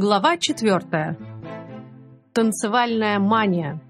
Глава четвертая. Танцевальная мания.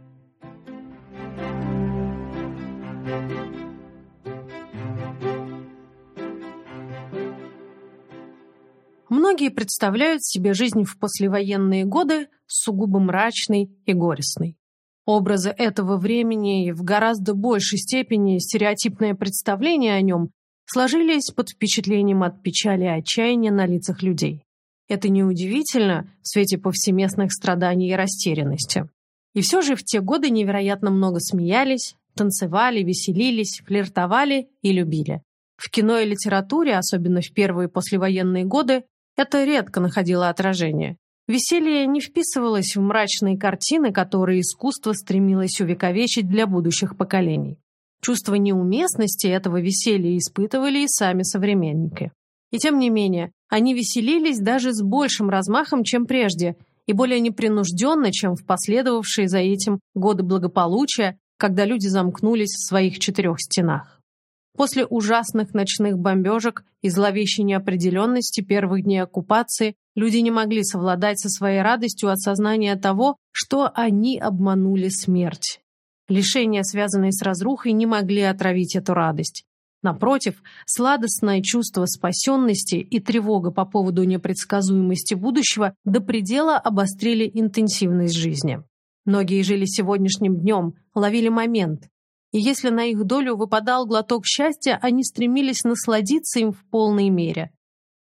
Многие представляют себе жизнь в послевоенные годы сугубо мрачной и горестной. Образы этого времени и в гораздо большей степени стереотипное представление о нем сложились под впечатлением от печали и отчаяния на лицах людей. Это неудивительно в свете повсеместных страданий и растерянности. И все же в те годы невероятно много смеялись, танцевали, веселились, флиртовали и любили. В кино и литературе, особенно в первые послевоенные годы, это редко находило отражение. Веселье не вписывалось в мрачные картины, которые искусство стремилось увековечить для будущих поколений. Чувство неуместности этого веселья испытывали и сами современники. И тем не менее, они веселились даже с большим размахом, чем прежде, и более непринужденно, чем в последовавшие за этим годы благополучия, когда люди замкнулись в своих четырех стенах. После ужасных ночных бомбежек и зловещей неопределенности первых дней оккупации Люди не могли совладать со своей радостью от сознания того, что они обманули смерть. Лишения, связанные с разрухой, не могли отравить эту радость. Напротив, сладостное чувство спасенности и тревога по поводу непредсказуемости будущего до предела обострили интенсивность жизни. Многие жили сегодняшним днем, ловили момент. И если на их долю выпадал глоток счастья, они стремились насладиться им в полной мере.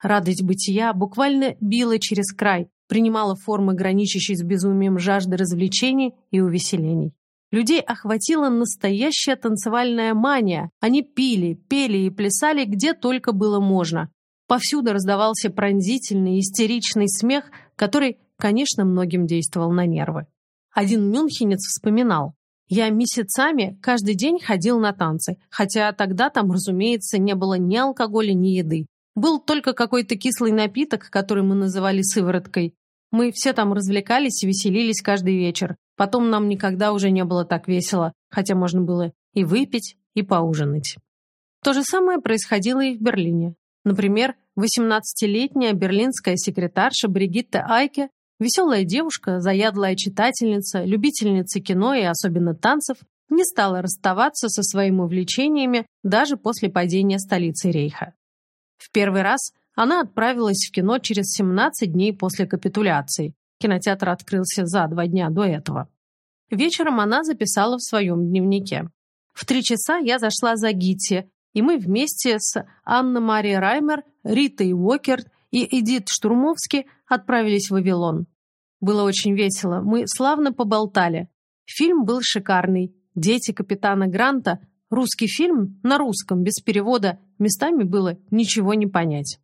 Радость бытия буквально била через край, принимала формы, граничащей с безумием жажды развлечений и увеселений. Людей охватила настоящая танцевальная мания. Они пили, пели и плясали где только было можно. Повсюду раздавался пронзительный, истеричный смех, который, конечно, многим действовал на нервы. Один мюнхенец вспоминал. «Я месяцами каждый день ходил на танцы, хотя тогда там, разумеется, не было ни алкоголя, ни еды. Был только какой-то кислый напиток, который мы называли сывороткой. Мы все там развлекались и веселились каждый вечер. Потом нам никогда уже не было так весело, хотя можно было и выпить, и поужинать. То же самое происходило и в Берлине. Например, 18-летняя берлинская секретарша Бригитта Айке, веселая девушка, заядлая читательница, любительница кино и особенно танцев, не стала расставаться со своими увлечениями даже после падения столицы Рейха. В первый раз она отправилась в кино через 17 дней после капитуляции. Кинотеатр открылся за два дня до этого. Вечером она записала в своем дневнике. В три часа я зашла за Гитти, и мы вместе с Анной Марией Раймер, Ритой Уокерт и Эдит Штурмовски отправились в Вавилон. Было очень весело, мы славно поболтали. Фильм был шикарный. Дети капитана Гранта Русский фильм на русском, без перевода, местами было ничего не понять.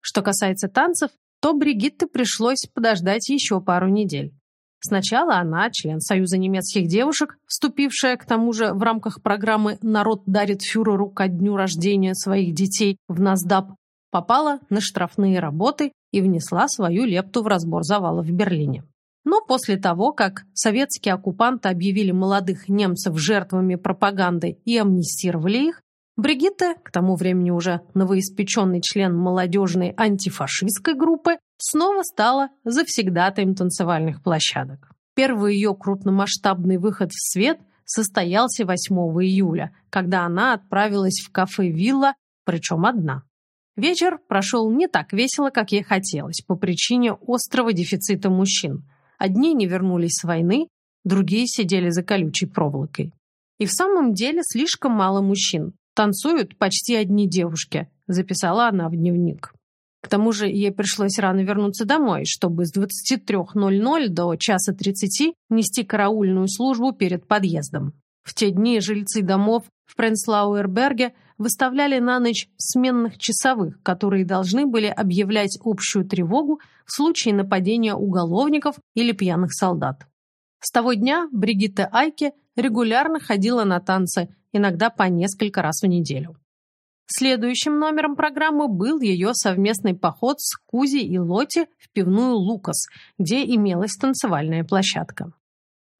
Что касается танцев, то Бригитте пришлось подождать еще пару недель. Сначала она, член Союза немецких девушек, вступившая к тому же в рамках программы «Народ дарит фюреру ко дню рождения своих детей» в NASDAP, попала на штрафные работы и внесла свою лепту в разбор завала в Берлине. Но после того, как советские оккупанты объявили молодых немцев жертвами пропаганды и амнистировали их, Бригитта, к тому времени уже новоиспеченный член молодежной антифашистской группы, снова стала завсегдатаем танцевальных площадок. Первый ее крупномасштабный выход в свет состоялся 8 июля, когда она отправилась в кафе «Вилла», причем одна. Вечер прошел не так весело, как ей хотелось, по причине острого дефицита мужчин – Одни не вернулись с войны, другие сидели за колючей проволокой. И в самом деле слишком мало мужчин. Танцуют почти одни девушки, записала она в дневник. К тому же ей пришлось рано вернуться домой, чтобы с 23.00 до часа 30 нести караульную службу перед подъездом. В те дни жильцы домов в Пренслауэрберге выставляли на ночь сменных часовых, которые должны были объявлять общую тревогу в случае нападения уголовников или пьяных солдат. С того дня Бригитта Айке регулярно ходила на танцы, иногда по несколько раз в неделю. Следующим номером программы был ее совместный поход с Кузи и Лоти в пивную «Лукас», где имелась танцевальная площадка.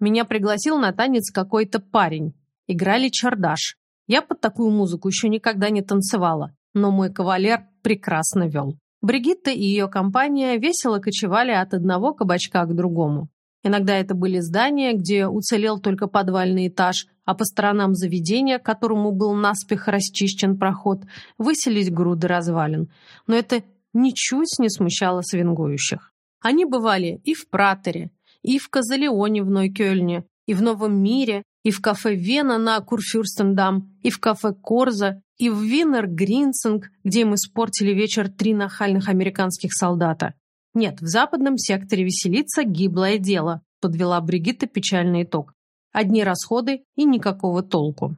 Меня пригласил на танец какой-то парень. Играли чардаш. Я под такую музыку еще никогда не танцевала, но мой кавалер прекрасно вел. Бригитта и ее компания весело кочевали от одного кабачка к другому. Иногда это были здания, где уцелел только подвальный этаж, а по сторонам заведения, которому был наспех расчищен проход, выселись груды развалин. Но это ничуть не смущало свингующих. Они бывали и в Пратере, и в Казалеоне в Нойкёльне, и в Новом мире, и в кафе Вена на Курфюрстендам, и в кафе Корза, и в Винер Гринсинг, где им испортили вечер три нахальных американских солдата. Нет, в западном секторе веселиться гиблое дело, подвела Бригитта печальный итог. Одни расходы и никакого толку.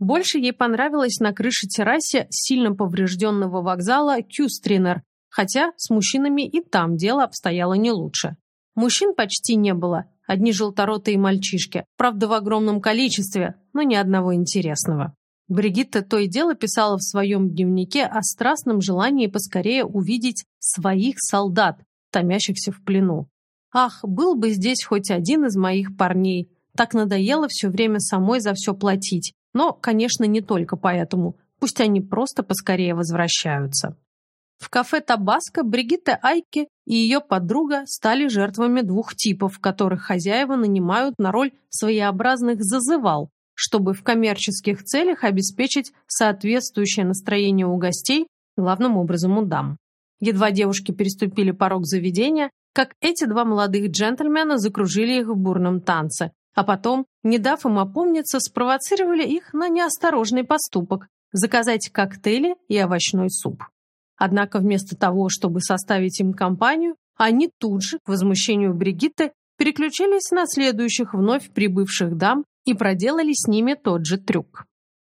Больше ей понравилось на крыше террасе сильно поврежденного вокзала Кюстринер, хотя с мужчинами и там дело обстояло не лучше. Мужчин почти не было, одни желторотые мальчишки, правда в огромном количестве, но ни одного интересного. Бригитта то и дело писала в своем дневнике о страстном желании поскорее увидеть своих солдат, томящихся в плену. Ах, был бы здесь хоть один из моих парней. Так надоело все время самой за все платить. Но, конечно, не только поэтому. Пусть они просто поскорее возвращаются. В кафе «Табаско» Бригитта Айке и ее подруга стали жертвами двух типов, которых хозяева нанимают на роль своеобразных зазывал, чтобы в коммерческих целях обеспечить соответствующее настроение у гостей, главным образом у дам. Едва девушки переступили порог заведения, как эти два молодых джентльмена закружили их в бурном танце, а потом, не дав им опомниться, спровоцировали их на неосторожный поступок – заказать коктейли и овощной суп. Однако вместо того, чтобы составить им компанию, они тут же, к возмущению Бригитты, переключились на следующих вновь прибывших дам и проделали с ними тот же трюк.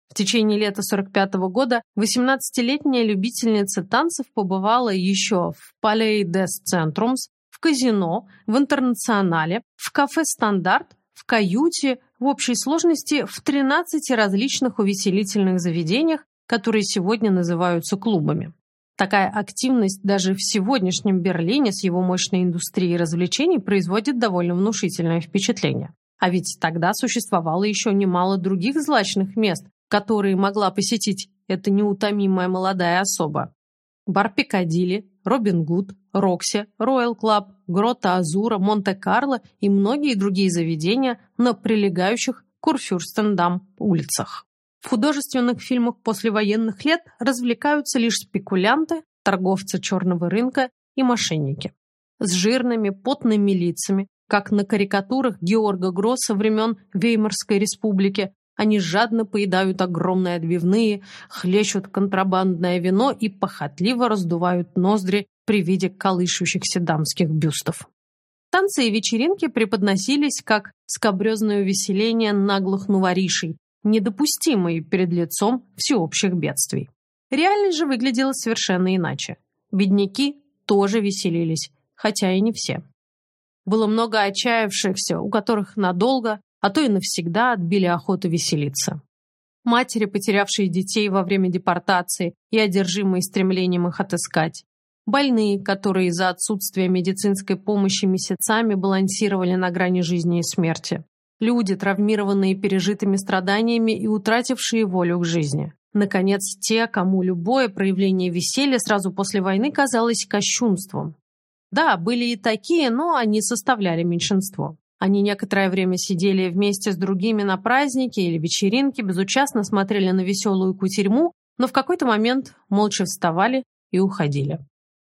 В течение лета 45 -го года 18-летняя любительница танцев побывала еще в Palais des Centrums, в казино, в Интернационале, в кафе «Стандарт», каюте, в общей сложности в 13 различных увеселительных заведениях, которые сегодня называются клубами. Такая активность даже в сегодняшнем Берлине с его мощной индустрией развлечений производит довольно внушительное впечатление. А ведь тогда существовало еще немало других злачных мест, которые могла посетить эта неутомимая молодая особа. Бар Пикадилли, Робин Гуд, Рокси, Роял Клаб, Грота Азура, Монте-Карло и многие другие заведения на прилегающих к Курфюрстендамму улицах. В художественных фильмах послевоенных лет развлекаются лишь спекулянты, торговцы черного рынка и мошенники. С жирными, потными лицами, как на карикатурах Георга Гросса времен Веймарской республики, они жадно поедают огромные отбивные, хлещут контрабандное вино и похотливо раздувают ноздри при виде колышущихся дамских бюстов. Танцы и вечеринки преподносились как скобрезное увеселение наглых новоришей, недопустимые перед лицом всеобщих бедствий. Реальность же выглядела совершенно иначе. Бедняки тоже веселились, хотя и не все. Было много отчаявшихся, у которых надолго а то и навсегда отбили охоту веселиться. Матери, потерявшие детей во время депортации и одержимые стремлением их отыскать. Больные, которые из-за отсутствия медицинской помощи месяцами балансировали на грани жизни и смерти. Люди, травмированные пережитыми страданиями и утратившие волю к жизни. Наконец, те, кому любое проявление веселья сразу после войны казалось кощунством. Да, были и такие, но они составляли меньшинство. Они некоторое время сидели вместе с другими на празднике или вечеринке, безучастно смотрели на веселую кутерьму, но в какой-то момент молча вставали и уходили.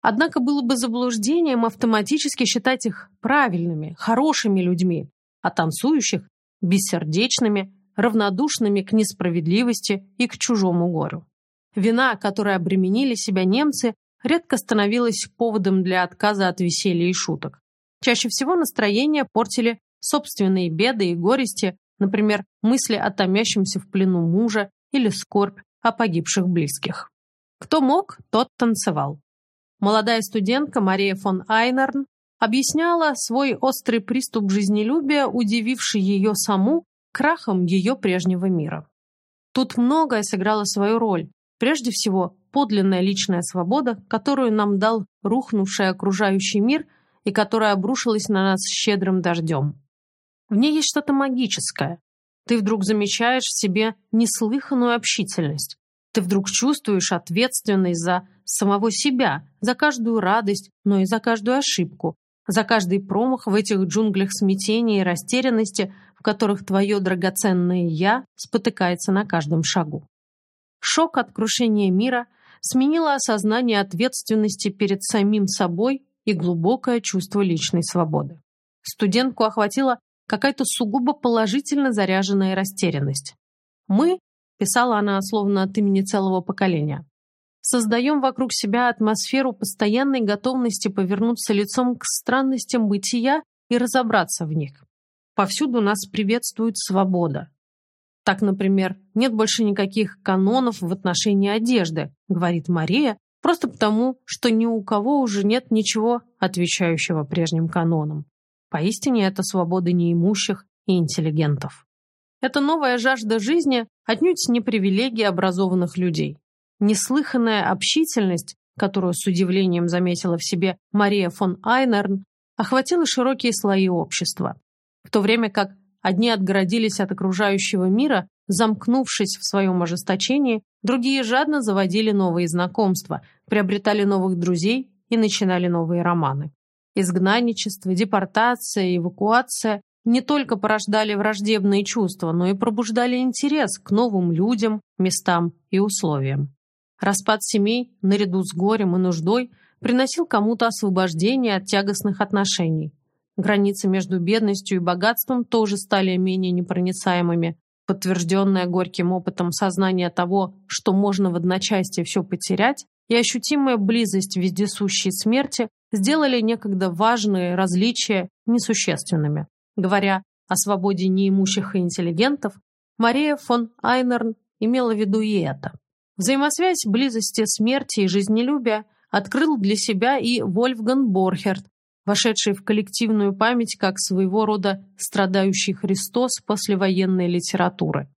Однако было бы заблуждением автоматически считать их правильными, хорошими людьми, а танцующих – бессердечными, равнодушными к несправедливости и к чужому горю. Вина, которой обременили себя немцы, редко становилась поводом для отказа от веселья и шуток. Чаще всего настроение портили собственные беды и горести, например, мысли о томящемся в плену мужа или скорбь о погибших близких. Кто мог, тот танцевал. Молодая студентка Мария фон Айнерн объясняла свой острый приступ жизнелюбия, удививший ее саму, крахом ее прежнего мира. Тут многое сыграло свою роль. Прежде всего, подлинная личная свобода, которую нам дал рухнувший окружающий мир – и которая обрушилась на нас щедрым дождем. В ней есть что-то магическое. Ты вдруг замечаешь в себе неслыханную общительность. Ты вдруг чувствуешь ответственность за самого себя за каждую радость, но и за каждую ошибку, за каждый промах в этих джунглях смятения и растерянности, в которых твое драгоценное «я» спотыкается на каждом шагу. Шок от крушения мира сменило осознание ответственности перед самим собой и глубокое чувство личной свободы. Студентку охватила какая-то сугубо положительно заряженная растерянность. «Мы», — писала она словно от имени целого поколения, создаем вокруг себя атмосферу постоянной готовности повернуться лицом к странностям бытия и разобраться в них. Повсюду нас приветствует свобода. Так, например, нет больше никаких канонов в отношении одежды, говорит Мария, просто потому, что ни у кого уже нет ничего, отвечающего прежним канонам. Поистине это свобода неимущих и интеллигентов. Это новая жажда жизни отнюдь не привилегия образованных людей. Неслыханная общительность, которую с удивлением заметила в себе Мария фон Айнерн, охватила широкие слои общества. В то время как одни отгородились от окружающего мира, замкнувшись в своем ожесточении, другие жадно заводили новые знакомства, приобретали новых друзей и начинали новые романы. Изгнанничество, депортация, эвакуация не только порождали враждебные чувства, но и пробуждали интерес к новым людям, местам и условиям. Распад семей, наряду с горем и нуждой, приносил кому-то освобождение от тягостных отношений. Границы между бедностью и богатством тоже стали менее непроницаемыми. Подтвержденное горьким опытом сознание того, что можно в одночасье все потерять, и ощутимая близость вездесущей смерти сделали некогда важные различия несущественными. Говоря о свободе неимущих и интеллигентов, Мария фон Айнерн имела в виду и это. Взаимосвязь близости смерти и жизнелюбия открыл для себя и Вольфган Борхерт, вошедший в коллективную память как своего рода страдающий Христос послевоенной литературы.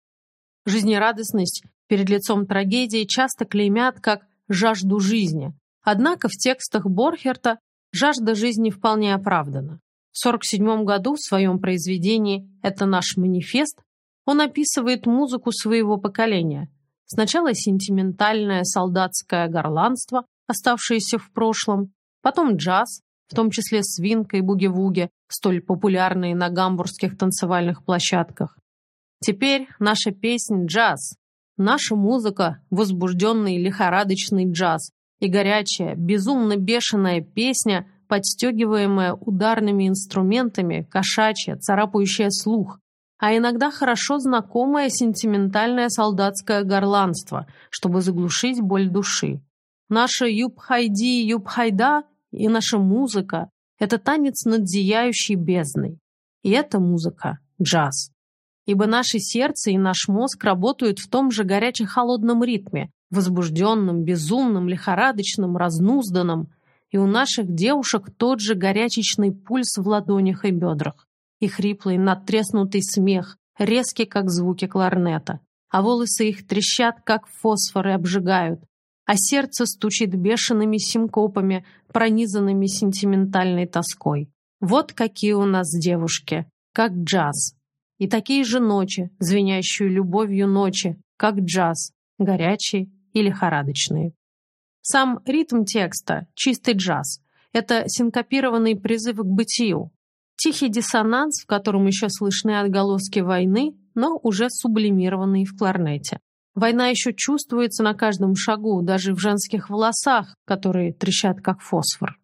Жизнерадостность перед лицом трагедии часто клеймят как жажду жизни, однако в текстах Борхерта жажда жизни вполне оправдана. В 1947 году в своем произведении «Это наш манифест» он описывает музыку своего поколения – Сначала сентиментальное солдатское горланство, оставшееся в прошлом, потом джаз, в том числе свинка и буги-вуги, столь популярные на гамбургских танцевальных площадках. Теперь наша песня – джаз, наша музыка – возбужденный лихорадочный джаз и горячая, безумно бешеная песня, подстегиваемая ударными инструментами, кошачья, царапающая слух, а иногда хорошо знакомое сентиментальное солдатское горланство, чтобы заглушить боль души. Наша юб-хайди, юб-хайда и наша музыка – это танец над зияющей бездной. И эта музыка – джаз. Ибо наше сердце и наш мозг работают в том же горяче-холодном ритме, возбужденном, безумном, лихорадочном, разнузданном, и у наших девушек тот же горячечный пульс в ладонях и бедрах и хриплый, надтреснутый смех, резкий, как звуки кларнета. А волосы их трещат, как фосфоры, обжигают. А сердце стучит бешеными синкопами, пронизанными сентиментальной тоской. Вот какие у нас девушки, как джаз. И такие же ночи, звенящие любовью ночи, как джаз, горячие и лихорадочные. Сам ритм текста – чистый джаз. Это синкопированный призыв к бытию, Тихий диссонанс, в котором еще слышны отголоски войны, но уже сублимированные в кларнете. Война еще чувствуется на каждом шагу, даже в женских волосах, которые трещат как фосфор.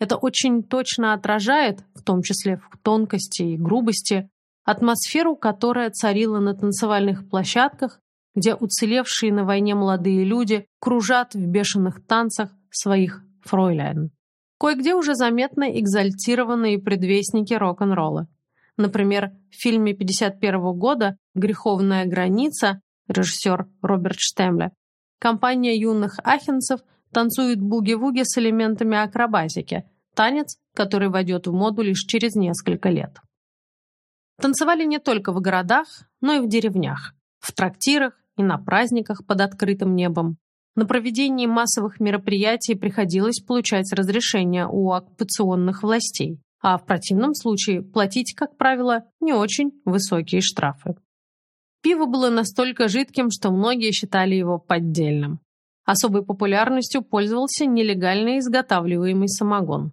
Это очень точно отражает, в том числе в тонкости и грубости, атмосферу, которая царила на танцевальных площадках, где уцелевшие на войне молодые люди кружат в бешеных танцах своих фройляйн. Кое-где уже заметны экзальтированные предвестники рок-н-ролла. Например, в фильме 1951 года «Греховная граница» режиссер Роберт Штемле, компания юных ахенцев танцует буги-вуги с элементами акробатики, танец, который войдет в моду лишь через несколько лет. Танцевали не только в городах, но и в деревнях, в трактирах и на праздниках под открытым небом. На проведение массовых мероприятий приходилось получать разрешение у оккупационных властей, а в противном случае платить, как правило, не очень высокие штрафы. Пиво было настолько жидким, что многие считали его поддельным. Особой популярностью пользовался нелегально изготавливаемый самогон.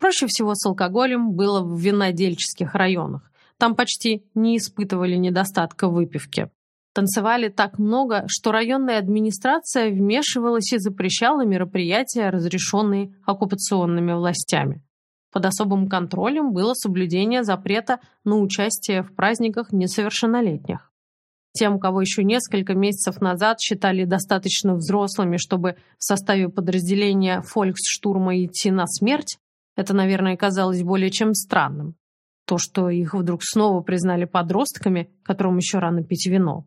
Проще всего с алкоголем было в винодельческих районах. Там почти не испытывали недостатка выпивки. Танцевали так много, что районная администрация вмешивалась и запрещала мероприятия, разрешенные оккупационными властями. Под особым контролем было соблюдение запрета на участие в праздниках несовершеннолетних. Тем, кого еще несколько месяцев назад считали достаточно взрослыми, чтобы в составе подразделения фольксштурма идти на смерть, это, наверное, казалось более чем странным. То, что их вдруг снова признали подростками, которым еще рано пить вино.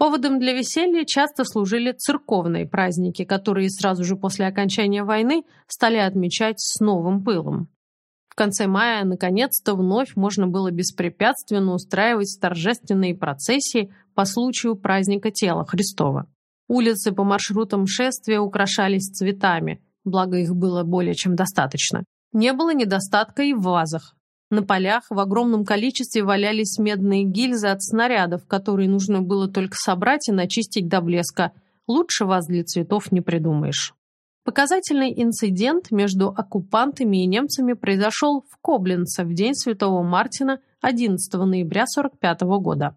Поводом для веселья часто служили церковные праздники, которые сразу же после окончания войны стали отмечать с новым пылом. В конце мая, наконец-то, вновь можно было беспрепятственно устраивать торжественные процессии по случаю праздника тела Христова. Улицы по маршрутам шествия украшались цветами, благо их было более чем достаточно. Не было недостатка и в вазах. На полях в огромном количестве валялись медные гильзы от снарядов, которые нужно было только собрать и начистить до блеска. Лучше ваз для цветов не придумаешь. Показательный инцидент между оккупантами и немцами произошел в Коблинце в день Святого Мартина 11 ноября 1945 года.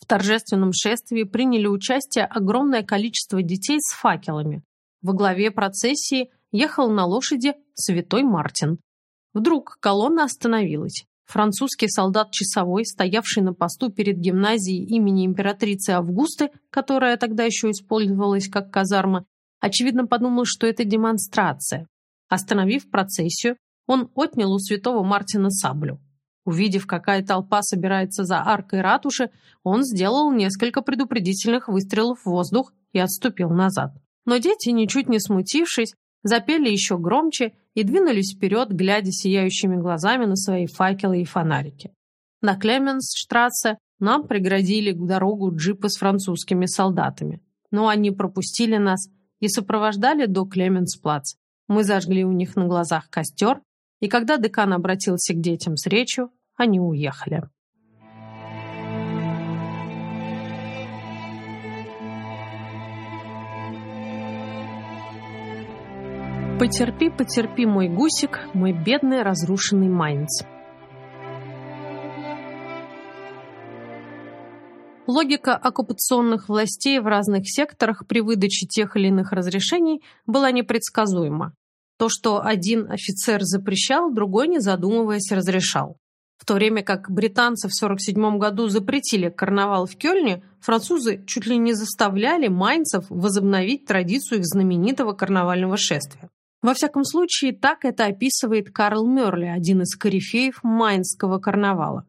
В торжественном шествии приняли участие огромное количество детей с факелами. Во главе процессии ехал на лошади Святой Мартин. Вдруг колонна остановилась. Французский солдат-часовой, стоявший на посту перед гимназией имени императрицы Августы, которая тогда еще использовалась как казарма, очевидно подумал, что это демонстрация. Остановив процессию, он отнял у святого Мартина саблю. Увидев, какая толпа собирается за аркой ратуши, он сделал несколько предупредительных выстрелов в воздух и отступил назад. Но дети, ничуть не смутившись, запели еще громче и двинулись вперед, глядя сияющими глазами на свои факелы и фонарики. На Клеменсштрассе нам преградили дорогу джипы с французскими солдатами. Но они пропустили нас и сопровождали до Клеменсплац. Мы зажгли у них на глазах костер, и когда декан обратился к детям с речью, они уехали. Потерпи, потерпи, мой гусик, мой бедный разрушенный Майнц. Логика оккупационных властей в разных секторах при выдаче тех или иных разрешений была непредсказуема. То, что один офицер запрещал, другой, не задумываясь, разрешал. В то время как британцы в 1947 году запретили карнавал в Кёльне, французы чуть ли не заставляли майнцев возобновить традицию их знаменитого карнавального шествия. Во всяком случае, так это описывает Карл Мёрли, один из корифеев Майнского карнавала.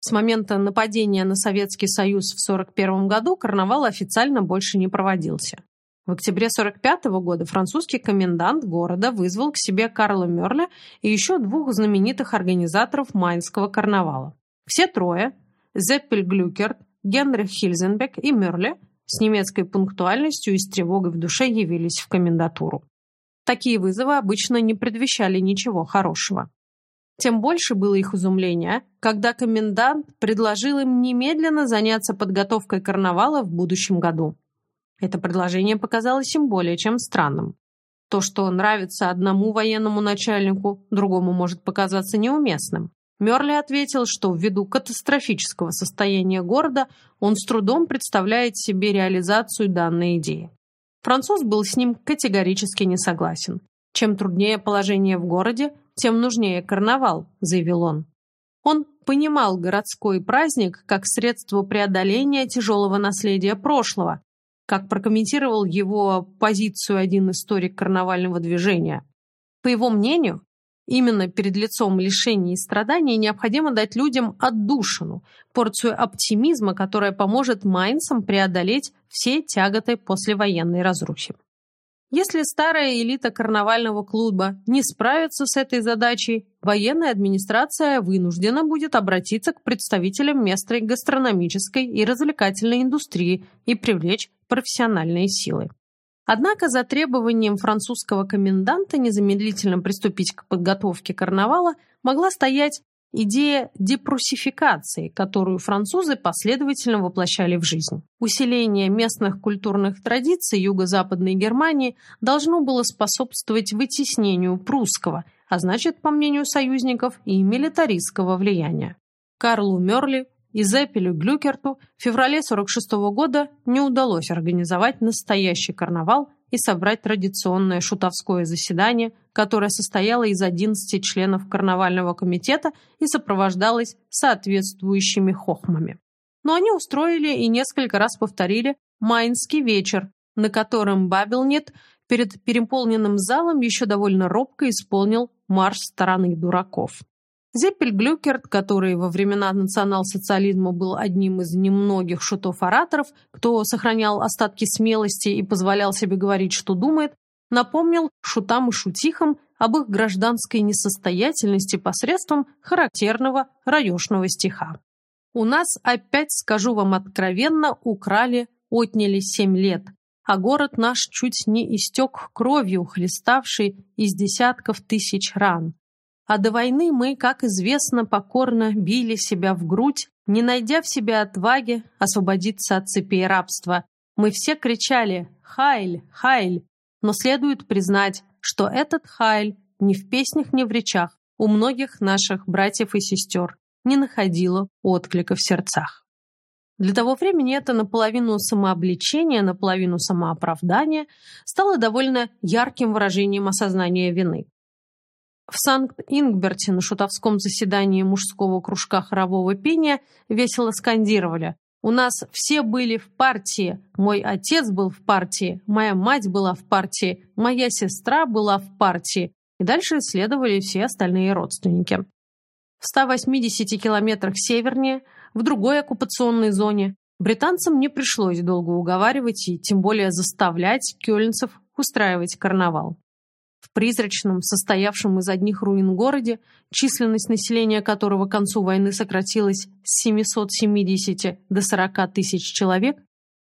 С момента нападения на Советский Союз в 1941 году карнавал официально больше не проводился. В октябре 1945 года французский комендант города вызвал к себе Карла Мёрля и еще двух знаменитых организаторов Майнского карнавала. Все трое – Зеппель Глюкерт, Генрих Хильзенбек и Мёрле – с немецкой пунктуальностью и с тревогой в душе явились в комендатуру. Такие вызовы обычно не предвещали ничего хорошего. Тем больше было их изумления, когда комендант предложил им немедленно заняться подготовкой карнавала в будущем году. Это предложение показалось им более чем странным. То, что нравится одному военному начальнику, другому может показаться неуместным. Мерли ответил, что ввиду катастрофического состояния города он с трудом представляет себе реализацию данной идеи. Француз был с ним категорически не согласен. «Чем труднее положение в городе, тем нужнее карнавал», – заявил он. Он понимал городской праздник как средство преодоления тяжелого наследия прошлого, как прокомментировал его позицию один историк карнавального движения. По его мнению, Именно перед лицом лишений и страданий необходимо дать людям отдушину, порцию оптимизма, которая поможет майнцам преодолеть все тяготы послевоенной разрухи. Если старая элита карнавального клуба не справится с этой задачей, военная администрация вынуждена будет обратиться к представителям местной гастрономической и развлекательной индустрии и привлечь профессиональные силы. Однако за требованием французского коменданта незамедлительно приступить к подготовке карнавала могла стоять идея депрусификации, которую французы последовательно воплощали в жизнь. Усиление местных культурных традиций юго-западной Германии должно было способствовать вытеснению прусского, а значит, по мнению союзников, и милитаристского влияния. Карлу Мёрли и Зеппелю Глюкерту в феврале 46 года не удалось организовать настоящий карнавал и собрать традиционное шутовское заседание, которое состояло из 11 членов карнавального комитета и сопровождалось соответствующими хохмами. Но они устроили и несколько раз повторили «Майнский вечер», на котором Бабелнет перед переполненным залом еще довольно робко исполнил марш стороны дураков. Зеппель-Глюкерт, который во времена национал-социализма был одним из немногих шутов-ораторов, кто сохранял остатки смелости и позволял себе говорить, что думает, напомнил шутам и шутихам об их гражданской несостоятельности посредством характерного раешного стиха. «У нас, опять скажу вам откровенно, украли, отняли семь лет, а город наш чуть не истек кровью, хлеставшей из десятков тысяч ран. А до войны мы, как известно, покорно били себя в грудь, не найдя в себе отваги освободиться от цепей рабства. Мы все кричали «Хайль! Хайль!», но следует признать, что этот Хайль ни в песнях, ни в речах у многих наших братьев и сестер не находило отклика в сердцах. Для того времени это наполовину самообличение, наполовину самооправдание стало довольно ярким выражением осознания вины. В Санкт-Ингберте на шутовском заседании мужского кружка хорового пения весело скандировали «У нас все были в партии, мой отец был в партии, моя мать была в партии, моя сестра была в партии» и дальше следовали все остальные родственники. В 180 километрах севернее, в другой оккупационной зоне, британцам не пришлось долго уговаривать и тем более заставлять кёльнцев устраивать карнавал. В призрачном, состоявшем из одних руин городе, численность населения которого к концу войны сократилась с 770 до 40 тысяч человек,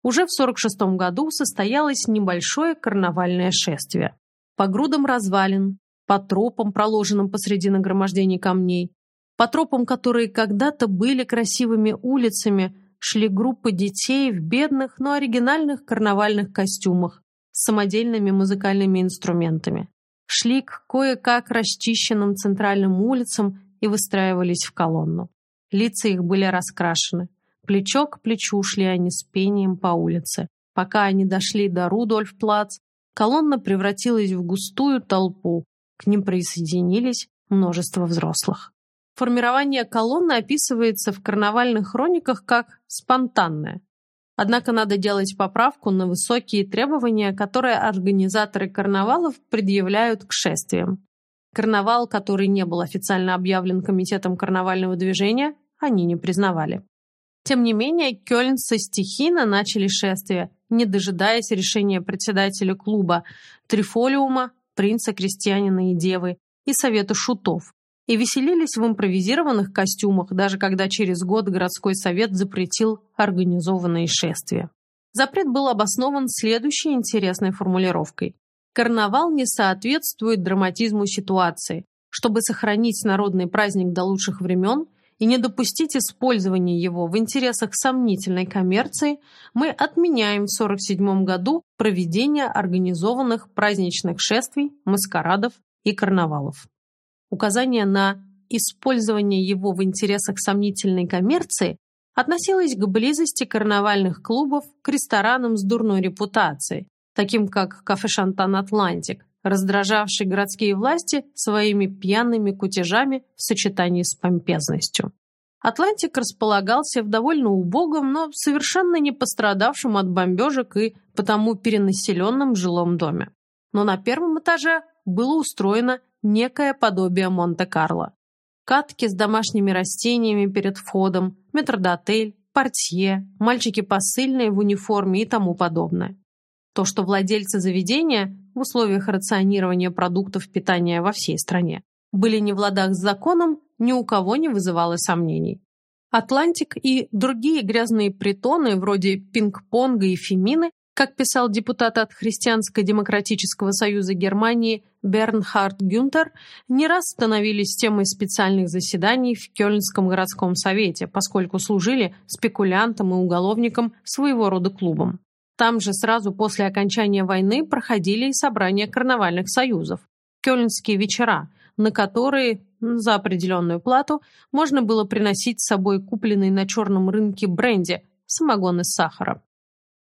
уже в 46 году состоялось небольшое карнавальное шествие. По грудам развалин, по тропам, проложенным посреди нагромождений камней, по тропам, которые когда-то были красивыми улицами, шли группы детей в бедных, но оригинальных карнавальных костюмах с самодельными музыкальными инструментами шли к кое-как расчищенным центральным улицам и выстраивались в колонну. Лица их были раскрашены. Плечо к плечу шли они с пением по улице. Пока они дошли до Рудольф-плац, колонна превратилась в густую толпу. К ним присоединились множество взрослых. Формирование колонны описывается в карнавальных хрониках как спонтанное. Однако надо делать поправку на высокие требования, которые организаторы карнавалов предъявляют к шествиям. Карнавал, который не был официально объявлен комитетом карнавального движения, они не признавали. Тем не менее, кёльнцы стихийно начали шествие, не дожидаясь решения председателя клуба Трифолиума, принца крестьянина и девы и совета шутов, и веселились в импровизированных костюмах, даже когда через год городской совет запретил организованные шествия. Запрет был обоснован следующей интересной формулировкой. Карнавал не соответствует драматизму ситуации. Чтобы сохранить народный праздник до лучших времен и не допустить использования его в интересах сомнительной коммерции, мы отменяем в 1947 году проведение организованных праздничных шествий, маскарадов и карнавалов. Указание на использование его в интересах сомнительной коммерции относилось к близости карнавальных клубов к ресторанам с дурной репутацией, таким как кафе «Шантан Атлантик», раздражавший городские власти своими пьяными кутежами в сочетании с помпезностью. Атлантик располагался в довольно убогом, но совершенно не пострадавшем от бомбежек и потому перенаселенном жилом доме. Но на первом этаже было устроено некое подобие Монте-Карло. Катки с домашними растениями перед входом, метрдотель, портье, мальчики посыльные в униформе и тому подобное. То, что владельцы заведения в условиях рационирования продуктов питания во всей стране были не в ладах с законом, ни у кого не вызывало сомнений. Атлантик и другие грязные притоны, вроде пинг-понга и фемины, Как писал депутат от Христианско-демократического союза Германии Бернхард Гюнтер, не раз становились темой специальных заседаний в Кёльнском городском совете, поскольку служили спекулянтам и уголовникам своего рода клубом. Там же сразу после окончания войны проходили и собрания карнавальных союзов, кёльнские вечера, на которые за определенную плату можно было приносить с собой купленный на черном рынке бренди, самогон из сахара.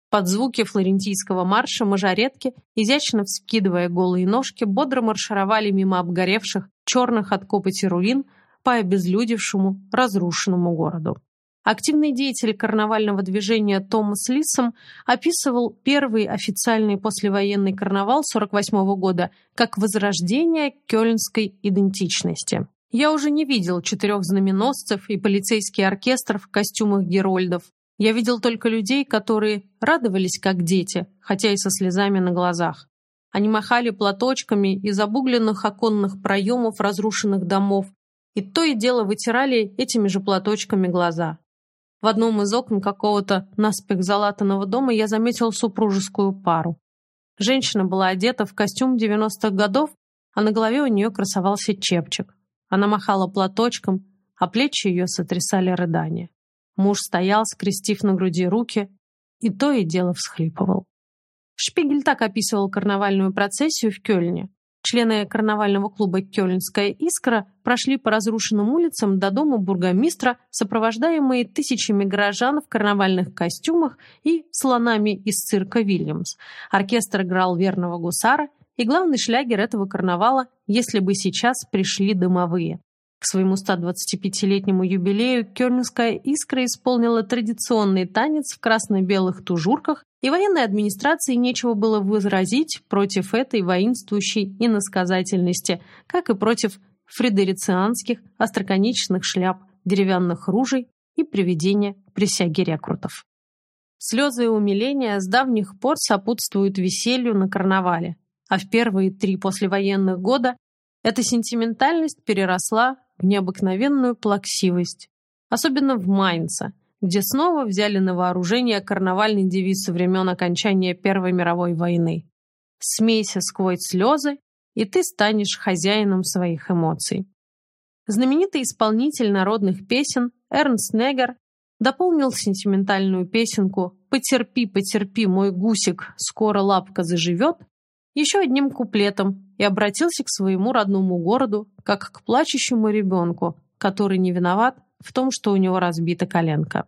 Под звуки флорентийского марша мажоретки, изящно вскидывая голые ножки, бодро маршировали мимо обгоревших, черных от копоти руин по обезлюдевшему, разрушенному городу. Активный деятель карнавального движения Томас Лиссом описывал первый официальный послевоенный карнавал 48 года как возрождение кёльнской идентичности. Я уже не видел четырех знаменосцев и полицейский оркестр в костюмах герольдов, я видел только людей, которые радовались как дети, хотя и со слезами на глазах. Они махали платочками из обугленных оконных проемов разрушенных домов и то и дело вытирали этими же платочками глаза. В одном из окон какого-то наспех залатанного дома я заметил супружескую пару. Женщина была одета в костюм 90-х годов, а на голове у нее красовался чепчик. Она махала платочком, а плечи ее сотрясали рыдания. Муж стоял, скрестив на груди руки, и то и дело всхлипывал. Шпигель так описывал карнавальную процессию в Кёльне. Члены карнавального клуба «Кёльнская искра» прошли по разрушенным улицам до дома бургомистра, сопровождаемые тысячами горожан в карнавальных костюмах и слонами из цирка «Вильямс». Оркестр играл верного гусара, и главный шлягер этого карнавала «Если бы сейчас пришли дымовые». К своему 125-летнему юбилею Кёльнская искра исполнила традиционный танец в красно-белых тужурках, и военной администрации нечего было возразить против этой воинствующей иносказательности, как и против фредерицианских остроконечных шляп, деревянных ружей и приведения присяги рекрутов. Слезы и умиления с давних пор сопутствуют веселью на карнавале, а в первые три послевоенных года эта сентиментальность переросла в необыкновенную плаксивость. Особенно в Майнце, где снова взяли на вооружение карнавальный девиз времен окончания Первой мировой войны. «Смейся сквозь слезы, и ты станешь хозяином своих эмоций». Знаменитый исполнитель народных песен Эрнст Негер дополнил сентиментальную песенку «Потерпи, потерпи, мой гусик, скоро лапка заживет» еще одним куплетом и обратился к своему родному городу, как к плачущему ребенку, который не виноват в том, что у него разбита коленка.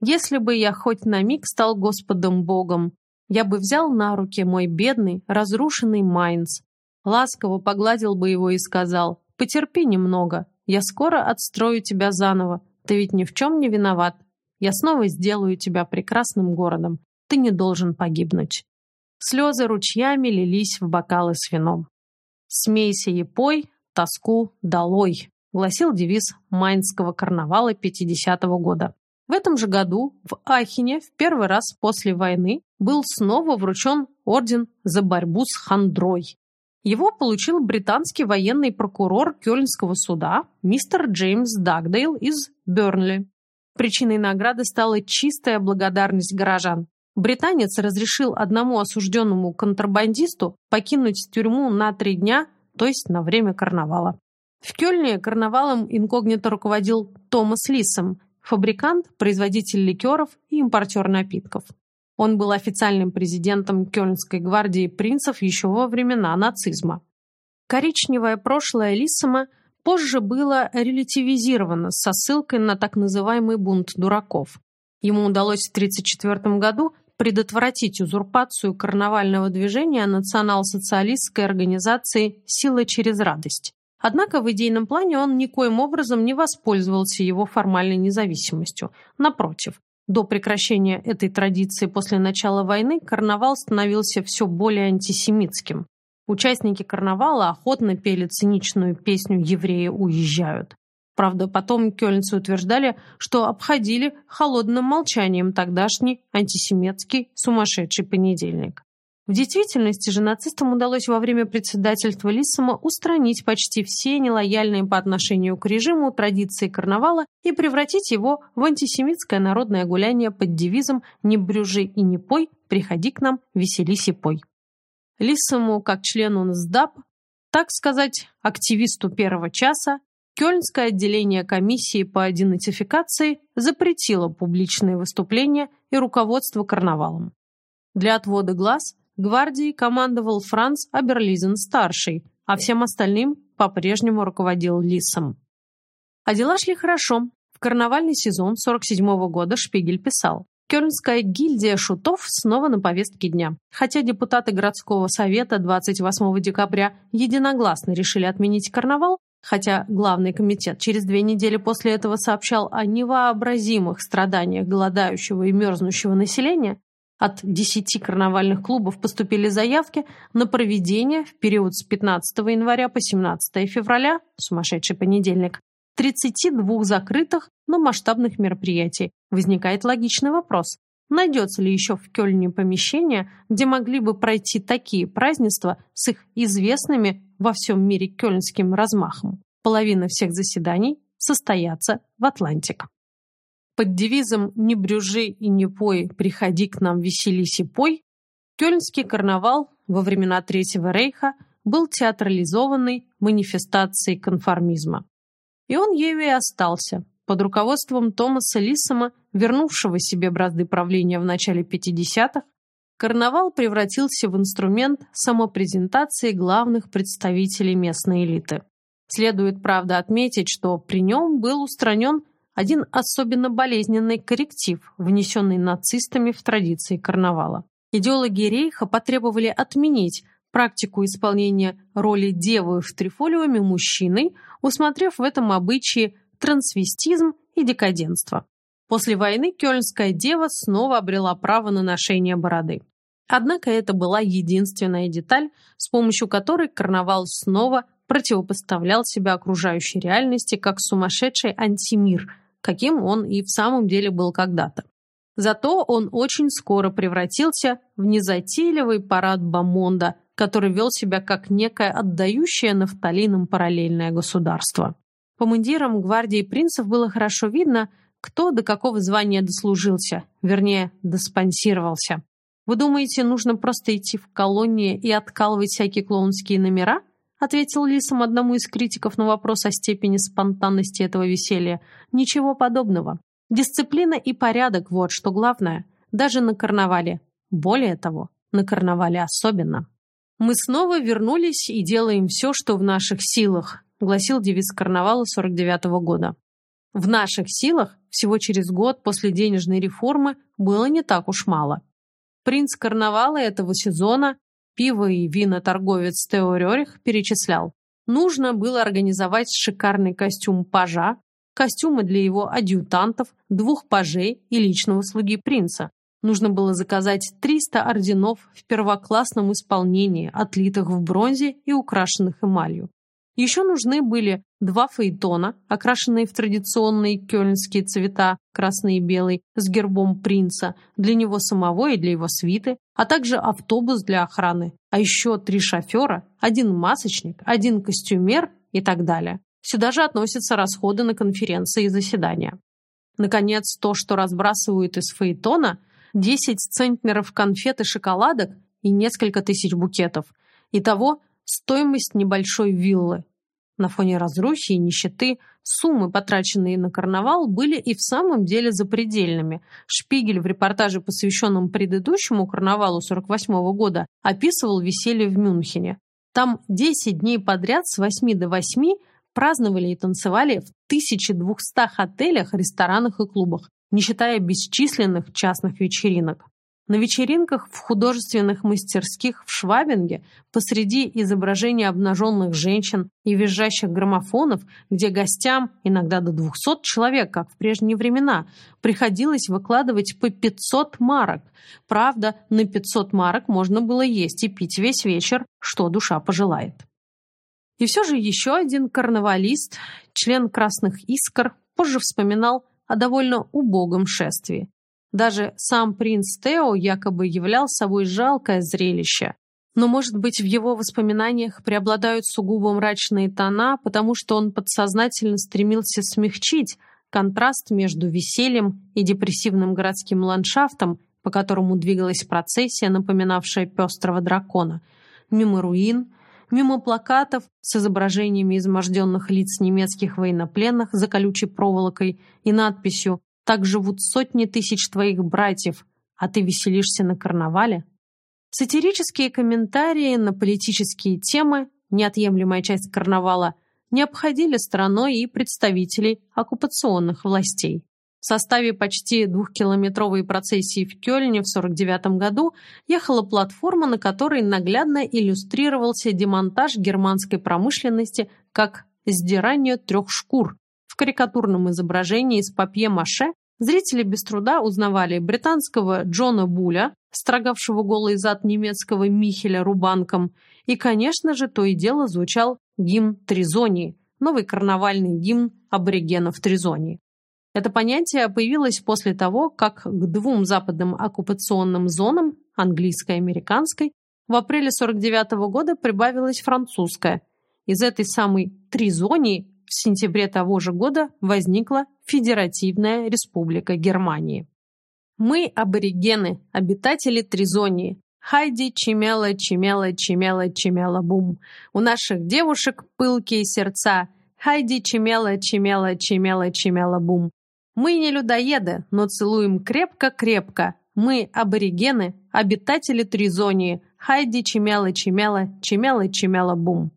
«Если бы я хоть на миг стал Господом Богом, я бы взял на руки мой бедный, разрушенный Майнц, ласково погладил бы его и сказал, «Потерпи немного, я скоро отстрою тебя заново, ты ведь ни в чем не виноват, я снова сделаю тебя прекрасным городом, ты не должен погибнуть». Слезы ручьями лились в бокалы с вином. «Смейся и пой, тоску долой», гласил девиз Майнского карнавала 50-го года. В этом же году в Ахине в первый раз после войны был снова вручен орден за борьбу с хандрой. Его получил британский военный прокурор Кёльнского суда мистер Джеймс Дагдейл из Бернли. Причиной награды стала чистая благодарность горожан британец разрешил одному осужденному контрабандисту покинуть тюрьму на три дня, то есть на время карнавала. В Кёльне карнавалом инкогнито руководил Томас Лисом, фабрикант, производитель ликеров и импортер напитков. Он был официальным президентом Кёльнской гвардии принцев еще во времена нацизма. Коричневое прошлое Лиссома позже было релятивизировано со ссылкой на так называемый бунт дураков. Ему удалось в 1934 году предотвратить узурпацию карнавального движения национал-социалистской организации «Сила через радость». Однако в идейном плане он никоим образом не воспользовался его формальной независимостью. Напротив, до прекращения этой традиции после начала войны карнавал становился все более антисемитским. Участники карнавала охотно пели циничную песню «Евреи уезжают». Правда, потом кёльнцы утверждали, что обходили холодным молчанием тогдашний антисемитский сумасшедший понедельник. В действительности же нацистам удалось во время председательства Лиссома устранить почти все нелояльные по отношению к режиму традиции карнавала и превратить его в антисемитское народное гуляние под девизом «Не брюжи и не пой, приходи к нам, веселись и пой. Лиссому, как члену НСДАП, так сказать, активисту первого часа, Кёльнское отделение комиссии по денацификации запретило публичные выступления и руководство карнавалом. Для отвода глаз гвардией командовал Франц Аберлизен-старший, а всем остальным по-прежнему руководил Лисом. А дела шли хорошо. В карнавальный сезон 47 -го года Шпигель писал Кёльнская гильдия шутов снова на повестке дня. Хотя депутаты городского совета 28 декабря единогласно решили отменить карнавал, хотя главный комитет через две недели после этого сообщал о невообразимых страданиях голодающего и мерзнущего населения, от 10 карнавальных клубов поступили заявки на проведение в период с 15 января по 17 февраля, сумасшедший понедельник, 32 закрытых, но масштабных мероприятий. Возникает логичный вопрос. Найдется ли еще в Кёльне помещение, где могли бы пройти такие празднества с их известными во всем мире кёльнским размахом? Половина всех заседаний состоятся в Атлантик. Под девизом «Не брюжи и не пой, приходи к нам, веселись и пой» Кёльнский карнавал во времена Третьего рейха был театрализованной манифестацией конформизма. И он ею и остался. Под руководством Томаса Лиссома, вернувшего себе бразды правления в начале 50-х, карнавал превратился в инструмент самопрезентации главных представителей местной элиты. Следует, правда, отметить, что при нем был устранен один особенно болезненный корректив, внесенный нацистами в традиции карнавала. Идеологи Рейха потребовали отменить практику исполнения роли девы в трифолиуме мужчиной, усмотрев в этом обычае трансвестизм и декаденство. После войны кёльнская дева снова обрела право на ношение бороды. Однако это была единственная деталь, с помощью которой карнавал снова противопоставлял себя окружающей реальности как сумасшедший антимир, каким он и в самом деле был когда-то. Зато он очень скоро превратился в незатейливый парад Бамонда, который вел себя как некое отдающее нафталином параллельное государство. По мундирам гвардии принцев было хорошо видно, кто до какого звания дослужился, вернее, доспонсировался. Вы думаете, нужно просто идти в колонии и откалывать всякие клоунские номера? ответил Лисом одному из критиков на вопрос о степени спонтанности этого веселья. Ничего подобного. Дисциплина и порядок – вот что главное. Даже на карнавале. Более того, на карнавале особенно. «Мы снова вернулись и делаем все, что в наших силах», гласил девиз карнавала 49 -го года. В наших силах всего через год после денежной реформы было не так уж мало. Принц карнавала этого сезона пиво и вино-торговец Тео Рерих перечислял. Нужно было организовать шикарный костюм пажа, костюмы для его адъютантов, двух пажей и личного слуги принца. Нужно было заказать 300 орденов в первоклассном исполнении, отлитых в бронзе и украшенных эмалью. Еще нужны были два фаэтона, окрашенные в традиционные кёльнские цвета, красный и белый, с гербом принца, для него самого и для его свиты, а также автобус для охраны, а еще три шофера, один масочник, один костюмер и так далее. Сюда же относятся расходы на конференции и заседания. Наконец, то, что разбрасывают из фаэтона, 10 центнеров конфет и шоколадок и несколько тысяч букетов. Итого стоимость небольшой виллы. На фоне разрухи и нищеты суммы, потраченные на карнавал, были и в самом деле запредельными. Шпигель в репортаже, посвященном предыдущему карнавалу 48 -го года, описывал веселье в Мюнхене. Там 10 дней подряд с 8 до 8 праздновали и танцевали в 1200 отелях, ресторанах и клубах, не считая бесчисленных частных вечеринок. На вечеринках в художественных мастерских в Швабинге посреди изображений обнаженных женщин и визжащих граммофонов, где гостям, иногда до 200 человек, как в прежние времена, приходилось выкладывать по 500 марок. Правда, на 500 марок можно было есть и пить весь вечер, что душа пожелает. И все же еще один карнавалист, член «Красных искр», позже вспоминал о довольно убогом шествии. Даже сам принц Тео якобы являл собой жалкое зрелище. Но, может быть, в его воспоминаниях преобладают сугубо мрачные тона, потому что он подсознательно стремился смягчить контраст между весельем и депрессивным городским ландшафтом по которому двигалась процессия, напоминавшая пестрого дракона, мимо руин, мимо плакатов с изображениями изможденных лиц немецких военнопленных за колючей проволокой и надписью «Так живут сотни тысяч твоих братьев, а ты веселишься на карнавале?» Сатирические комментарии на политические темы, неотъемлемая часть карнавала, не обходили стороной и представителей оккупационных властей. В составе почти двухкилометровой процессии в Кёльне в 1949 году ехала платформа, на которой наглядно иллюстрировался демонтаж германской промышленности как «сдирание трех шкур». Карикатурном изображении из папье-маше зрители без труда узнавали британского Джона Буля, строгавшего голый зад немецкого Михеля рубанком, и, конечно же, то и дело звучал гимн Тризонии, новый карнавальный гимн аборигенов Тризонии. Это понятие появилось после того, как к двум западным оккупационным зонам, английской и американской, в апреле 49 -го года прибавилась французская. Из этой самой тризонии в сентябре того же года возникла Федеративная Республика Германии. Мы аборигены, обитатели Тризонии. Хайди, чемела, чемела, чемела, чемела, бум. У наших девушек пылкие сердца. Хайди, чемела, чемела, чемела, чемела, бум. Мы не людоеды, но целуем крепко-крепко. Мы аборигены, обитатели Тризонии. Хайди, чемела, чемела, чемела, чемела, бум.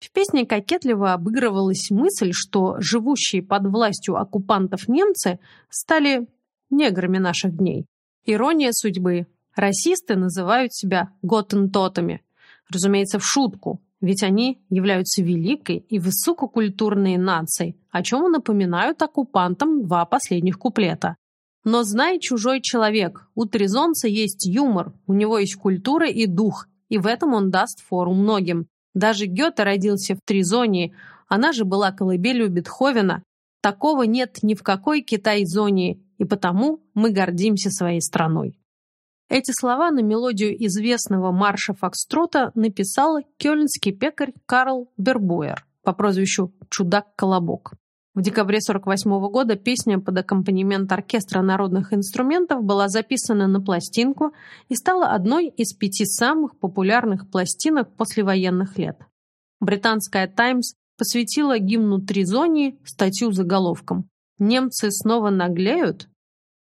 В песне кокетливо обыгрывалась мысль, что живущие под властью оккупантов немцы стали неграми наших дней. Ирония судьбы. Расисты называют себя готентотами. Разумеется, в шутку, ведь они являются великой и высококультурной нацией, о чем напоминают оккупантам два последних куплета. Но знай, чужой человек, у трезонца есть юмор, у него есть культура и дух, и в этом он даст фору многим. Даже Гёте родился в Тризонии, она же была колыбелью Бетховена. Такого нет ни в какой Китай-зонии, и потому мы гордимся своей страной. Эти слова на мелодию известного марша Фокстрота написал кёльнский пекарь Карл Бербуер по прозвищу «Чудак-колобок». В декабре 1948 года песня под аккомпанемент оркестра народных инструментов была записана на пластинку и стала одной из пяти самых популярных пластинок послевоенных лет. Британская «Таймс» посвятила гимну Тризонии статью заголовком «Немцы снова наглеют?»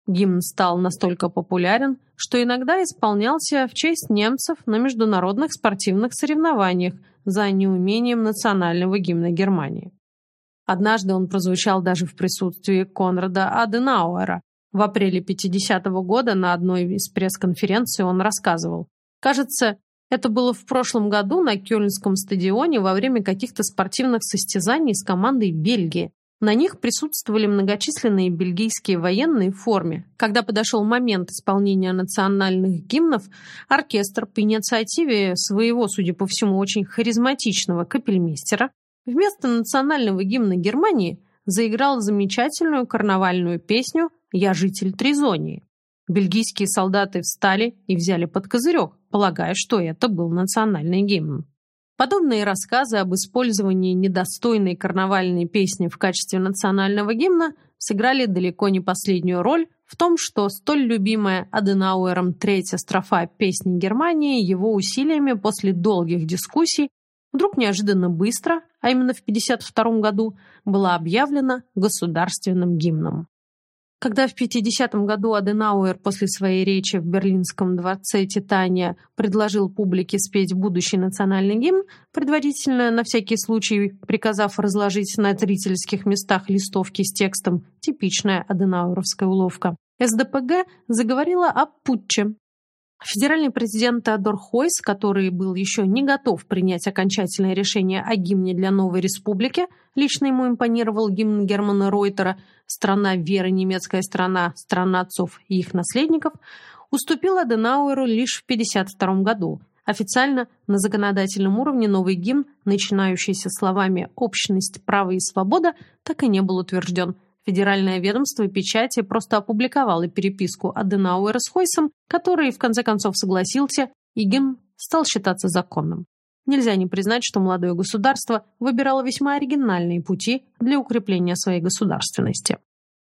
Гимн стал настолько популярен, что иногда исполнялся в честь немцев на международных спортивных соревнованиях за неумением национального гимна Германии. Однажды он прозвучал даже в присутствии Конрада Аденауэра. В апреле 50-го года на одной из пресс-конференций он рассказывал. Кажется, это было в прошлом году на Кёльнском стадионе во время каких-то спортивных состязаний с командой Бельгии. На них присутствовали многочисленные бельгийские военные в форме. Когда подошел момент исполнения национальных гимнов, оркестр по инициативе своего, судя по всему, очень харизматичного капельмейстера вместо национального гимна Германии заиграл замечательную карнавальную песню «Я житель Тризонии». Бельгийские солдаты встали и взяли под козырек, полагая, что это был национальный гимн. Подобные рассказы об использовании недостойной карнавальной песни в качестве национального гимна сыграли далеко не последнюю роль в том, что столь любимая Аденауэром третья строфа песни Германии его усилиями после долгих дискуссий вдруг неожиданно быстро, а именно в 1952 году, была объявлена государственным гимном. Когда в 50-м году Аденауэр после своей речи в Берлинском дворце Титания предложил публике спеть будущий национальный гимн, предварительно, на всякий случай, приказав разложить на зрительских местах листовки с текстом «Типичная аденауэровская уловка», СДПГ заговорила о путче, Федеральный президент Теодор Хойс, который был еще не готов принять окончательное решение о гимне для новой республики, лично ему импонировал гимн Германа Ройтера «Страна веры, немецкая страна, страна отцов и их наследников», уступил Аденауэру лишь в 1952 году. Официально на законодательном уровне новый гимн, начинающийся словами «общность, право и свобода», так и не был утвержден – Федеральное ведомство печати просто опубликовало переписку Аденауэра с Хойсом, который в конце концов согласился, и гимн стал считаться законным. Нельзя не признать, что молодое государство выбирало весьма оригинальные пути для укрепления своей государственности.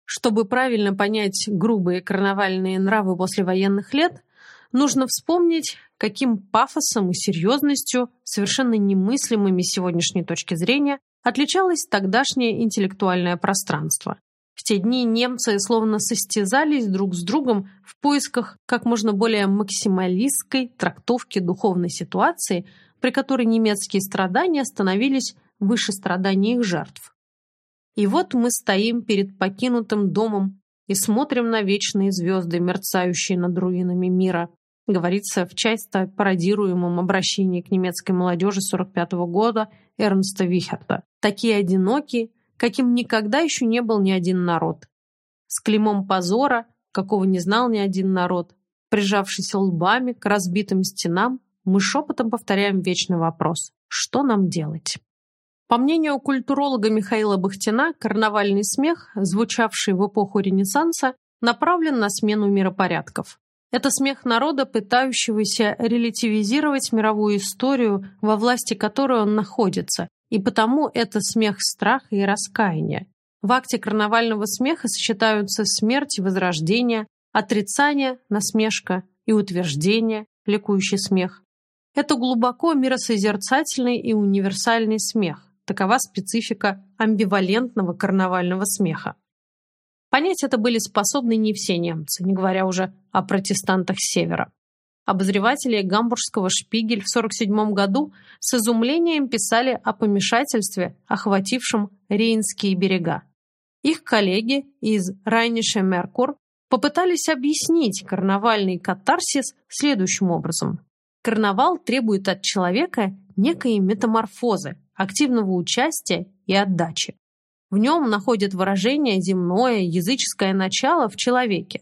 Чтобы правильно понять грубые карнавальные нравы послевоенных лет, нужно вспомнить, каким пафосом и серьезностью, совершенно немыслимыми с сегодняшней точки зрения, отличалось тогдашнее интеллектуальное пространство. В те дни немцы словно состязались друг с другом в поисках как можно более максималистской трактовки духовной ситуации, при которой немецкие страдания становились выше страданий их жертв. И вот мы стоим перед покинутым домом и смотрим на вечные звезды, мерцающие над руинами мира, говорится в часто пародируемом обращении к немецкой молодежи 45 -го года Эрнста Вихерта. Такие одинокие, каким никогда еще не был ни один народ. С клеймом позора, какого не знал ни один народ, прижавшись лбами к разбитым стенам, мы шепотом повторяем вечный вопрос «Что нам делать?». По мнению культуролога Михаила Бахтина, карнавальный смех, звучавший в эпоху Ренессанса, направлен на смену миропорядков. Это смех народа, пытающегося релятивизировать мировую историю, во власти которой он находится, и потому это смех страха и раскаяния. В акте карнавального смеха сочетаются смерть и возрождение, отрицание, насмешка и утверждение, ликующий смех. Это глубоко миросозерцательный и универсальный смех. Такова специфика амбивалентного карнавального смеха. Понять это были способны не все немцы, не говоря уже о протестантах Севера. Обозреватели гамбургского «Шпигель» в 1947 году с изумлением писали о помешательстве, охватившем Рейнские берега. Их коллеги из Райнише Меркур попытались объяснить карнавальный катарсис следующим образом. Карнавал требует от человека некой метаморфозы, активного участия и отдачи. В нем находит выражение земное, языческое начало в человеке.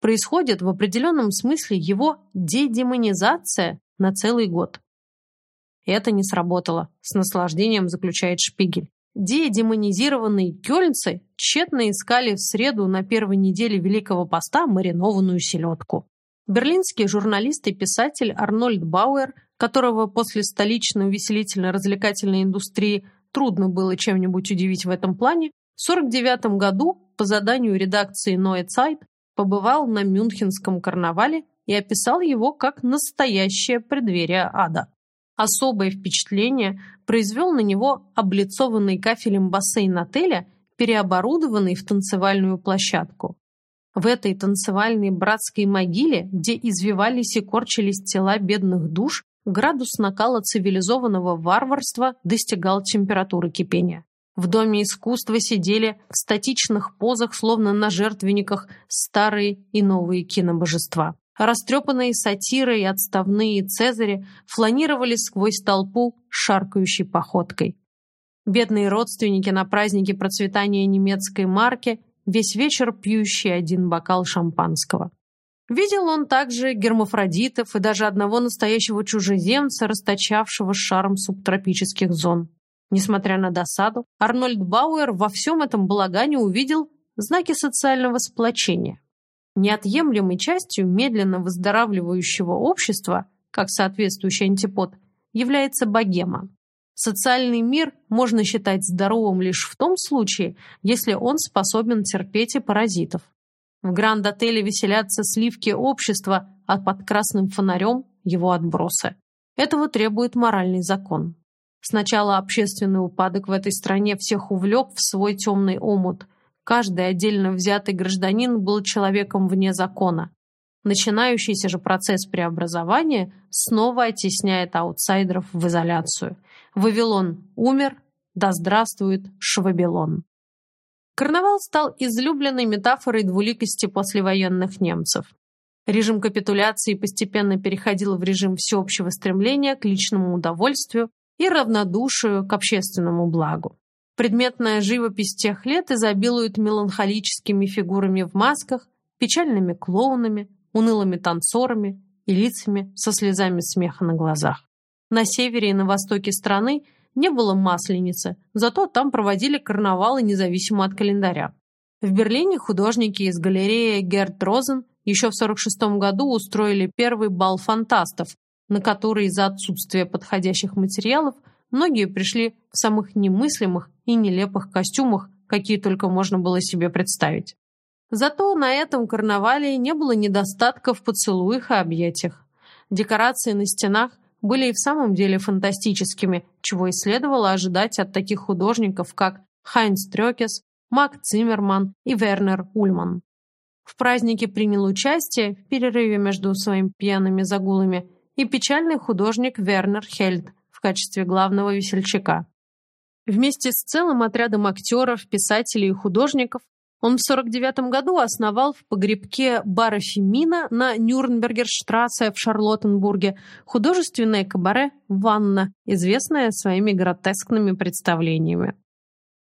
Происходит в определенном смысле его дедемонизация на целый год. Это не сработало, с наслаждением заключает Шпигель. Дедемонизированные кёльнцы тщетно искали в среду на первой неделе Великого Поста маринованную селедку. Берлинский журналист и писатель Арнольд Бауэр, которого после столичной увеселительно-развлекательной индустрии трудно было чем-нибудь удивить в этом плане, в 1949 году по заданию редакции Neue Zeit побывал на Мюнхенском карнавале и описал его как настоящее преддверие ада. Особое впечатление произвел на него облицованный кафелем бассейн отеля, переоборудованный в танцевальную площадку. В этой танцевальной братской могиле, где извивались и корчились тела бедных душ, градус накала цивилизованного варварства достигал температуры кипения. В Доме искусства сидели в статичных позах, словно на жертвенниках, старые и новые кинобожества. Растрепанные сатиры и отставные цезари фланировали сквозь толпу шаркающей походкой. Бедные родственники на празднике процветания немецкой марки весь вечер пьющие один бокал шампанского. Видел он также гермафродитов и даже одного настоящего чужеземца, расточавшего шарм субтропических зон. Несмотря на досаду, Арнольд Бауэр во всем этом балагане увидел знаки социального сплочения. Неотъемлемой частью медленно выздоравливающего общества, как соответствующий антипод, является богема. Социальный мир можно считать здоровым лишь в том случае, если он способен терпеть и паразитов. В гранд-отеле веселятся сливки общества, а под красным фонарем его отбросы. Этого требует моральный закон. Сначала общественный упадок в этой стране всех увлек в свой темный омут. Каждый отдельно взятый гражданин был человеком вне закона. Начинающийся же процесс преобразования снова оттесняет аутсайдеров в изоляцию. Вавилон умер, да здравствует Швабилон. Карнавал стал излюбленной метафорой двуликости послевоенных немцев. Режим капитуляции постепенно переходил в режим всеобщего стремления к личному удовольствию и равнодушию к общественному благу. Предметная живопись тех лет изобилует меланхолическими фигурами в масках, печальными клоунами, унылыми танцорами и лицами со слезами смеха на глазах. На севере и на востоке страны не было масленицы, зато там проводили карнавалы независимо от календаря. В Берлине художники из галереи Герт Розен еще в 1946 году устроили первый бал фантастов, на который из-за отсутствия подходящих материалов многие пришли в самых немыслимых и нелепых костюмах, какие только можно было себе представить. Зато на этом карнавале не было недостатка в поцелуях и объятиях. Декорации на стенах были и в самом деле фантастическими, чего и следовало ожидать от таких художников, как Хайнц Трёкес, Мак Циммерман и Вернер Ульман. В празднике принял участие в перерыве между своими пьяными загулами и печальный художник Вернер Хельд в качестве главного весельчака. Вместе с целым отрядом актеров, писателей и художников он в 49 году основал в погребке бара Фемина на Нюрнбергерштрассе в Шарлоттенбурге художественное кабаре «Ванна», известное своими гротескными представлениями.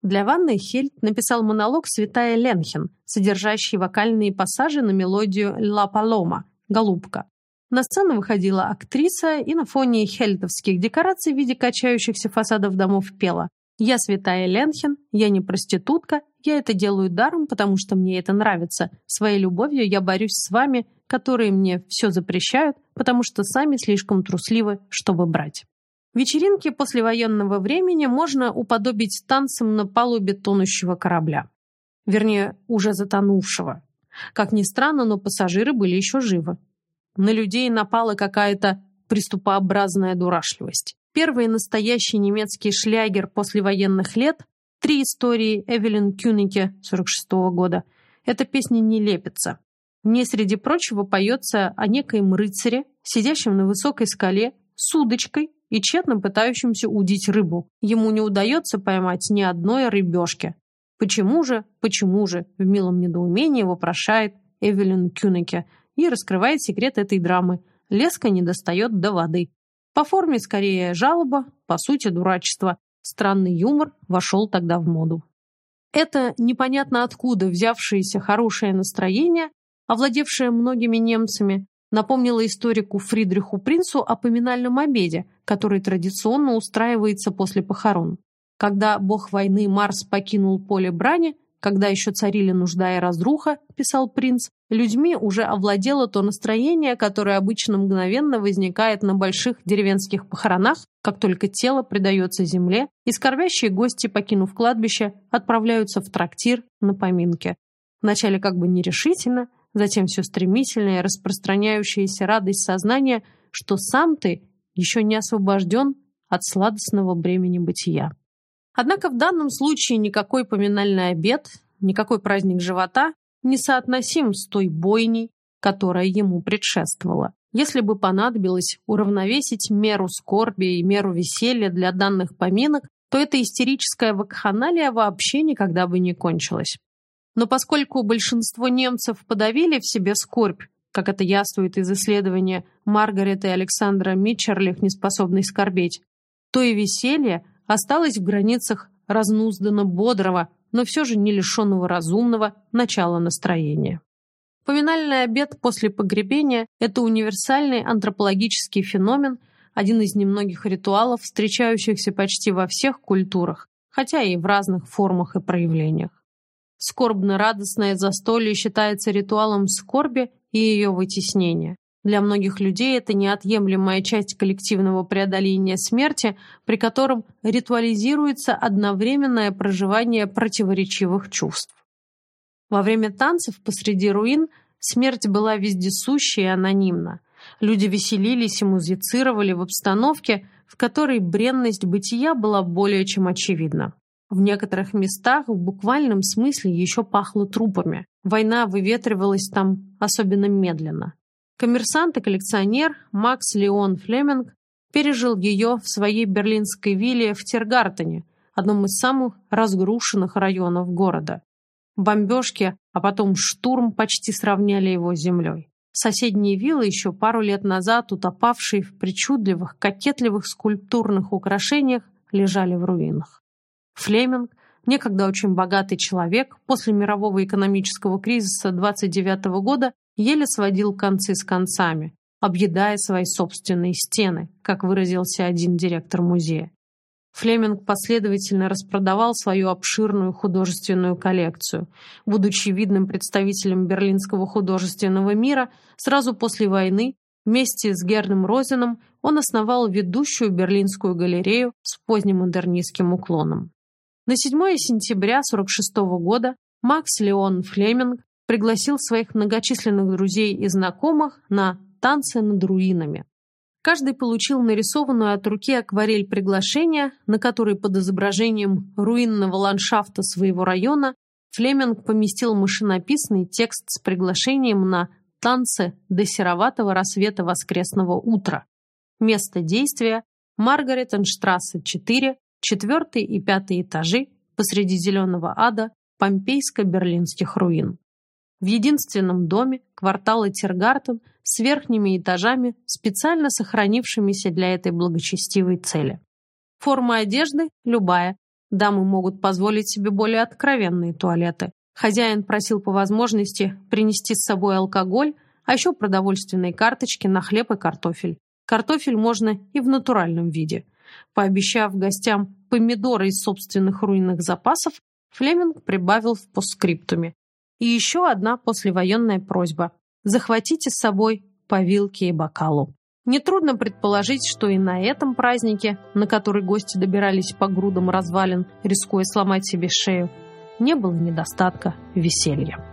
Для Ванны Хельт написал монолог «Святая Ленхен», содержащий вокальные пассажи на мелодию «Ла Палома» — «Голубка». На сцену выходила актриса и на фоне хельтовских декораций в виде качающихся фасадов домов пела «Я святая Ленхен, я не проститутка, я это делаю даром, потому что мне это нравится. Своей любовью я борюсь с вами, которые мне все запрещают, потому что сами слишком трусливы, чтобы брать». Вечеринки послевоенного времени можно уподобить танцам на палубе тонущего корабля. Вернее, уже затонувшего. Как ни странно, но пассажиры были еще живы. На людей напала какая-то приступообразная дурашливость. Первый настоящий немецкий шлягер послевоенных лет «Три истории Эвелин Кюнике» 46 -го года. Эта песня не лепится. В ней, среди прочего, поется о некоем рыцаре, сидящем на высокой скале, с удочкой и тщетно пытающимся удить рыбу. Ему не удается поймать ни одной рыбешки. Почему же, почему же, в милом недоумении вопрошает Эвелин Кюнеке и раскрывает секрет этой драмы. Леска не достает до воды. По форме скорее жалоба, по сути дурачество. Странный юмор вошел тогда в моду. Это непонятно откуда взявшееся хорошее настроение, овладевшее многими немцами, напомнила историку Фридриху Принцу о поминальном обеде, который традиционно устраивается после похорон. Когда бог войны Марс покинул поле брани, когда еще царили нужда и разруха, писал принц, людьми уже овладело то настроение, которое обычно мгновенно возникает на больших деревенских похоронах, как только тело предается земле, и скорбящие гости, покинув кладбище, отправляются в трактир на поминки. Вначале как бы нерешительно, затем все стремительнее распространяющаяся радость сознания, что сам ты еще не освобожден от сладостного бремени бытия. Однако в данном случае никакой поминальный обед, никакой праздник живота не соотносим с той бойней, которая ему предшествовала. Если бы понадобилось уравновесить меру скорби и меру веселья для данных поминок, то эта истерическая вакханалия вообще никогда бы не кончилась. Но поскольку большинство немцев подавили в себе скорбь, как это яствует из исследования Маргарет и Александра Митчерлих «Неспособный скорбеть», то и веселье осталось в границах разнузданно бодрого, но все же не лишенного разумного начала настроения. Поминальный обед после погребения – это универсальный антропологический феномен, один из немногих ритуалов, встречающихся почти во всех культурах, хотя и в разных формах и проявлениях. Скорбно-радостное застолье считается ритуалом скорби и ее вытеснения. Для многих людей это неотъемлемая часть коллективного преодоления смерти, при котором ритуализируется одновременное проживание противоречивых чувств. Во время танцев посреди руин смерть была вездесуща и анонимна. Люди веселились и музицировали в обстановке, в которой бренность бытия была более чем очевидна. В некоторых местах в буквальном смысле еще пахло трупами. Война выветривалась там особенно медленно. Коммерсант и коллекционер Макс Леон Флеминг пережил ее в своей берлинской вилле в Тергартене, одном из самых разгрушенных районов города. Бомбежки, а потом штурм почти сравняли его с землей. Соседние виллы, еще пару лет назад утопавшие в причудливых, кокетливых скульптурных украшениях, лежали в руинах. Флеминг, некогда очень богатый человек, после мирового экономического кризиса 29 года еле сводил концы с концами, объедая свои собственные стены, как выразился один директор музея. Флеминг последовательно распродавал свою обширную художественную коллекцию. Будучи видным представителем берлинского художественного мира, сразу после войны вместе с Герном Розеном он основал ведущую берлинскую галерею с позднемодернистским уклоном. На 7 сентября 1946 года Макс Леон Флеминг пригласил своих многочисленных друзей и знакомых на танцы над руинами. Каждый получил нарисованную от руки акварель приглашения, на которой под изображением руинного ландшафта своего района Флеминг поместил машинописный текст с приглашением на танцы до сероватого рассвета воскресного утра. Место действия – Маргаретенштрассе 4, четвертый и пятый этажи посреди зеленого ада помпейско-берлинских руин. В единственном доме, квартала Тиргартен, с верхними этажами, специально сохранившимися для этой благочестивой цели. Форма одежды – любая. Дамы могут позволить себе более откровенные туалеты. Хозяин просил по возможности принести с собой алкоголь, а еще продовольственные карточки на хлеб и картофель. Картофель можно и в натуральном виде. Пообещав гостям помидоры из собственных руинных запасов, Флеминг прибавил в постскриптуме. И еще одна послевоенная просьба. Захватите с собой по вилке и бокалу. Нетрудно предположить, что и на этом празднике, на который гости добирались по грудам развалин, рискуя сломать себе шею, не было недостатка веселья.